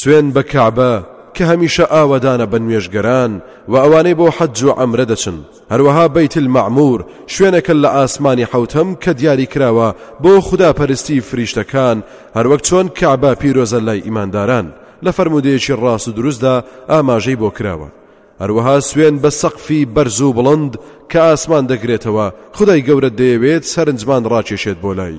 سوێن بە کەعبە کە هەمیشە ئاوەدانە بە نوێژگەران و ئەوانەی بۆ حەج و عەمرە دەچن، هەروەها بەیت المەعمور شوێنەکە لە ئاسمانی حەوتەم کە دیاری کراوە بۆ خودا پەرستی فریشتەکان هەروەک چۆن کەعبە پیرۆزە لای ئیمانداران لە فەرموودەیەکی ڕاست و دروستدا ئاماژەی بۆ کراوە هەروەها سوێن بە سەقفی بەرز و بڵند کە ئاسمان دەگرێتەوە خدای گەورە دەیەوێت سەرنجمان ڕاکێشێت بۆ لای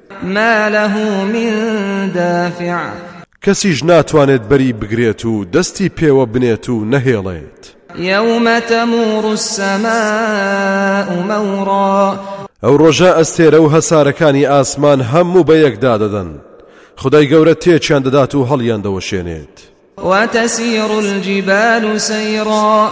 ما له من دافع کەسیش ناتوانێت بەری بگرێت و دەستی پێوە بنێت و نەهێڵێت یوم تەمور السماء مورا ئەو ڕۆژە ئەستێرە و هەسارەکانی ئاسمان هەموو بە یەکدا دەدەن خدای گەورە تێچیان دەدات و هەڵیان دەوەشێنێت وتسیر الجبال سیرا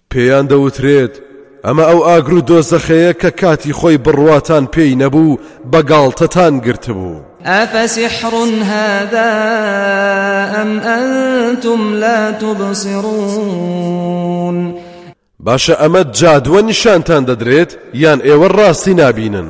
پێیان دەوترێت، ئەمە ئەو ئاگر و دۆزەخەیە کە کاتی خۆی بڕواتان پێی نەبوو بە گاڵتەتان گرتبوو. ئەفەسیحڕ هذا ئەم ئەنتم لا تبصرون باشە ئەمە جادووە نیشانتان دەدرێت یان ئێوە ڕاستی نابینن؟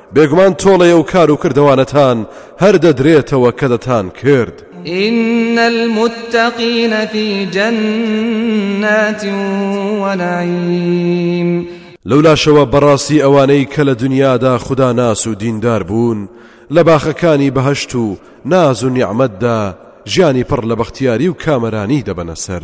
بێگومان تۆڵەی ئەو کار و کردەوانەتان هەر دەدرێتەوە کە دەتان کرد. ان المتقین فی جنات و نعیم. لەولاشەوە بەڕاستی ئەوانەی کە لە دنیادا خودا ناس و دیندار بوون لە باخەکانی بەهەشت و ناز و نیعمەتدا ژیانی پڕ لە بەختیاری و کامەرانی دەبەنە سەر.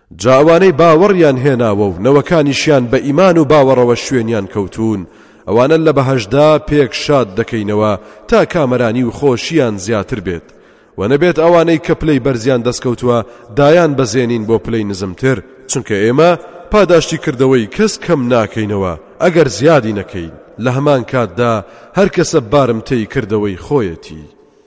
جا ئەوانەی باوەڕیان هێناوە و نەوەکانیشیان بە ئیمان و باوەڕەوە شوێنیان کەوتوون ئەوانە لە بەهەشتدا پێک شاد دەکەینەوە تا کامەرانی و خۆشیان زیاتر بێت و نەبێت ئەوانەی کە پلەی بەرزیان دەستکەوتووە دایان بەزێنین بۆ پلەی نزمتر چونکە ئێمە پاداشتی کردەوەی کەس کەم ناکەینەوە ئەگەر زیادی نەکەین لە هەمان کاتدا هەر کەسە بارمتەی کردەوەی خۆیەتی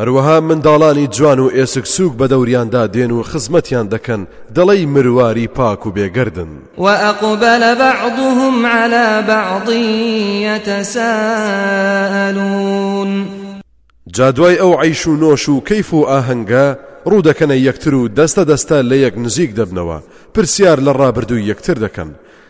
هەروەها منداڵانی جوان و ئێسک سووک بە دەوریاندا دێن و خزمەتیان دەکەن، دەڵێی مرواری پاک و بێگەردن. وأقبل بعضهم على بعض يتساءلون جا دوای ئەو عیش و نۆش و کەیف و ئاهەنگە ڕوودەکەنە یەکتر و دەستە دەستە لە یەک نزیک دەبنەوە پرسیار لە ڕابردووی یەکتر دەکەن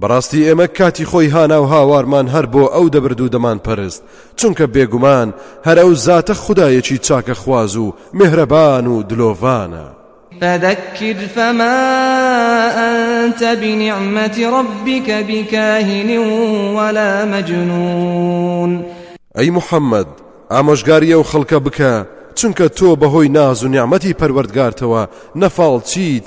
بەڕاستی ئێمە کاتی خۆی هانا و هاوارمان هەر بۆ ئەو دەبرد و دەمان پەرست چونکە بێگومان هەر ئەو زاتە خودایەکی چاکە خواز و مهرەبان و دلۆڤانە. فذكر فما أنت بنعمة ربك بكاهن ولا مجنون ئەی محەممەد ئامۆژگاری ئەو خەڵکە بکە چونکە تۆ بەهۆی ناز و نیعمەتی پەروەردگارتەوە نەفاڵچیت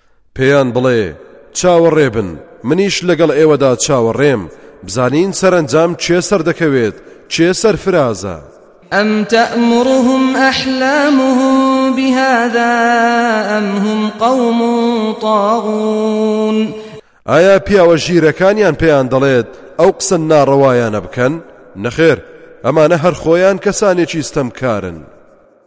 پێیان بڵێ، چاوەڕێ بن، منیش لەگەڵ ئێوەدا چاوەڕێم، بزانین سەرەنجام کێ سەردەکەوێت، کێ سەرفرازە. ئەم تەئموڕهم ئەحلامهم بهذا ئەم هم قوم طاغون. ئایا پیاوە ژیرەکانیان پێیان دەڵێت ئەو قسە ناڕەوایانە بکەن؟ نەخێر، ئەمانە هەر خۆیان کەسانێکی ستەمکارن.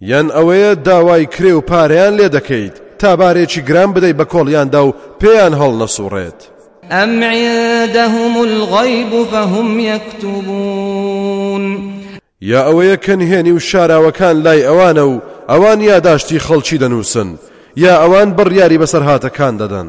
یان ئەوەیە داوای کرێ و پارەیان لێ دەکەیت تا بارێکی گران بدەی بە کۆڵیاندا و پێیان هەڵنەسوڕێت. ئەم عندهم الغیب فهم یکتبون یا ئەوەیە کە نهێنی و شاراوەکان لای ئەوانە و ئەوان یاداشتی خەڵکی دەنووسن یا ئەوان بڕیاری بەسەرهاتەکان دەدەن.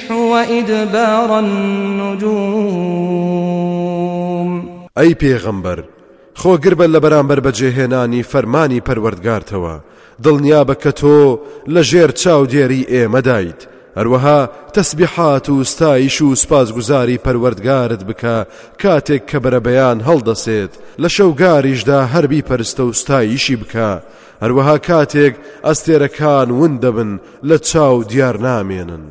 وإدبار النجوم. ئەی پێغەمبەر، خۆگربە لەبەرامبەر بەجێهێنانی فەرمانی پەروەردگارتەوە، دڵنیابە کە تۆ لەژێر چاودێری ئێمەدایت، هەروەها تەسبیحات و ستایش و سوپاسگوزاری پەروەردگارت بکە کاتێک کە بەرەبەیان هەڵدەسێت، لەشەوگاریشدا هەر بیپەرستە و ستایشی بکە، هەروەها کاتێک ئەستێرەکان ون دەبن لە چاو دیار نامێنن.